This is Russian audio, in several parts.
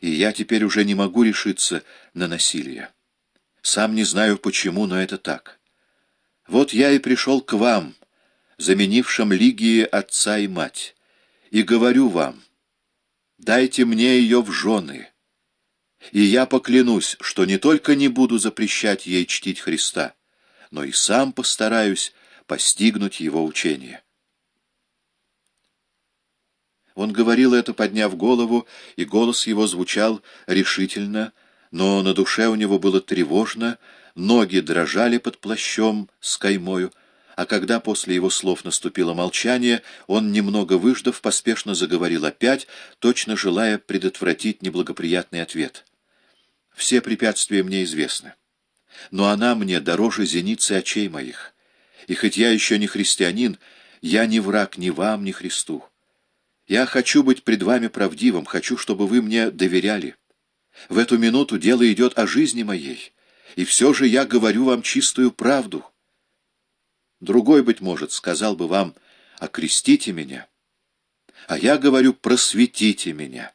и я теперь уже не могу решиться на насилие. Сам не знаю почему, но это так. Вот я и пришел к вам, заменившим Лигии отца и мать, и говорю вам, дайте мне ее в жены, и я поклянусь, что не только не буду запрещать ей чтить Христа, но и сам постараюсь постигнуть его учение. Он говорил это, подняв голову, и голос его звучал решительно, но на душе у него было тревожно, ноги дрожали под плащом с каймою, а когда после его слов наступило молчание, он, немного выждав, поспешно заговорил опять, точно желая предотвратить неблагоприятный ответ. «Все препятствия мне известны, но она мне дороже зеницы очей моих, и хоть я еще не христианин, я не враг ни вам, ни Христу. Я хочу быть пред вами правдивым, хочу, чтобы вы мне доверяли. В эту минуту дело идет о жизни моей, и все же я говорю вам чистую правду. Другой, быть может, сказал бы вам, окрестите меня, а я говорю, просветите меня.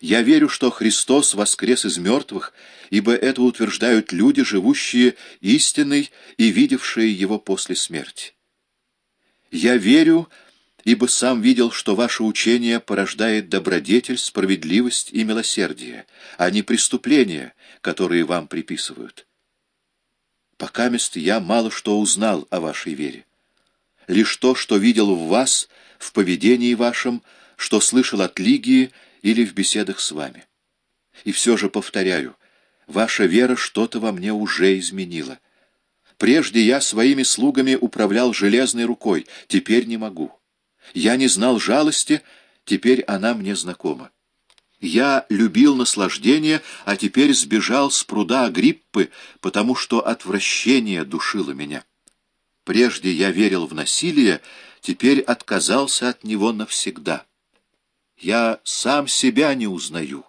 Я верю, что Христос воскрес из мертвых, ибо это утверждают люди, живущие истиной и видевшие Его после смерти. Я верю, ибо сам видел, что ваше учение порождает добродетель, справедливость и милосердие, а не преступления, которые вам приписывают. Пока мест я мало что узнал о вашей вере. Лишь то, что видел в вас, в поведении вашем, что слышал от Лигии или в беседах с вами. И все же повторяю, ваша вера что-то во мне уже изменила. Прежде я своими слугами управлял железной рукой, теперь не могу. Я не знал жалости, теперь она мне знакома. Я любил наслаждение, а теперь сбежал с пруда Агриппы, потому что отвращение душило меня. Прежде я верил в насилие, теперь отказался от него навсегда. Я сам себя не узнаю.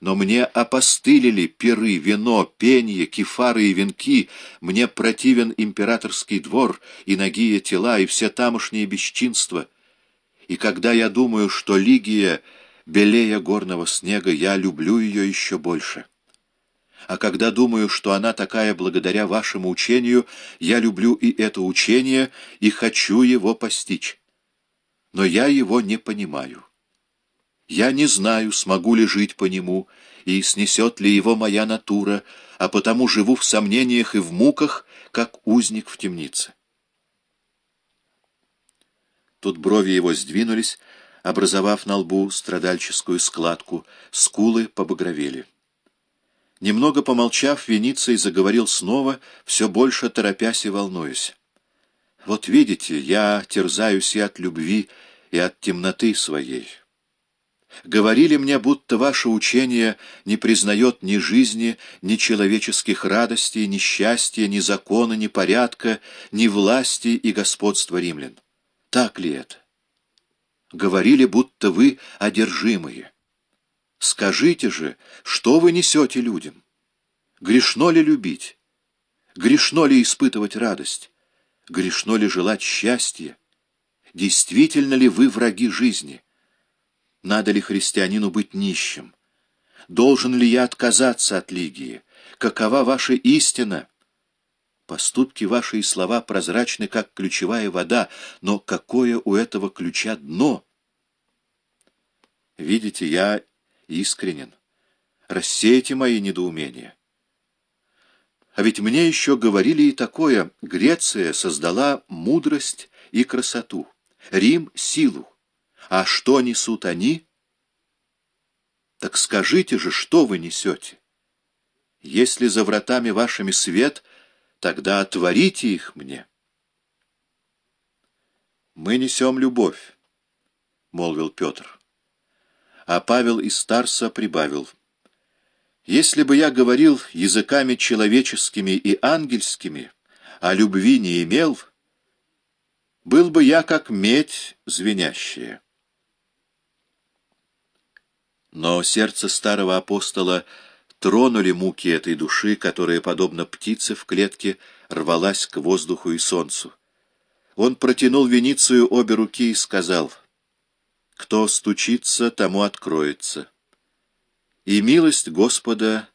Но мне опостылили пиры, вино, пенье, кефары и венки, мне противен императорский двор и нагие тела, и все тамошние бесчинства — и когда я думаю, что Лигия белее горного снега, я люблю ее еще больше. А когда думаю, что она такая благодаря вашему учению, я люблю и это учение, и хочу его постичь. Но я его не понимаю. Я не знаю, смогу ли жить по нему, и снесет ли его моя натура, а потому живу в сомнениях и в муках, как узник в темнице. Тут брови его сдвинулись, образовав на лбу страдальческую складку, скулы побагровели. Немного помолчав, Вениций заговорил снова, все больше торопясь и волнуясь. «Вот видите, я терзаюсь и от любви, и от темноты своей. Говорили мне, будто ваше учение не признает ни жизни, ни человеческих радостей, ни счастья, ни закона, ни порядка, ни власти и господства римлян. Так ли это? Говорили, будто вы одержимые. Скажите же, что вы несете людям? Грешно ли любить? Грешно ли испытывать радость? Грешно ли желать счастья? Действительно ли вы враги жизни? Надо ли христианину быть нищим? Должен ли я отказаться от Лигии? Какова ваша истина? Поступки ваши и слова прозрачны, как ключевая вода, но какое у этого ключа дно? Видите, я искренен. Рассейте мои недоумения. А ведь мне еще говорили и такое. Греция создала мудрость и красоту, Рим — силу. А что несут они? Так скажите же, что вы несете? Если за вратами вашими свет — Тогда отворите их мне. Мы несем любовь, — молвил Петр. А Павел из Старса прибавил. Если бы я говорил языками человеческими и ангельскими, а любви не имел, был бы я как медь звенящая. Но сердце старого апостола — тронули муки этой души, которая, подобно птице в клетке, рвалась к воздуху и солнцу. Он протянул Веницию обе руки и сказал, «Кто стучится, тому откроется. и милость Господа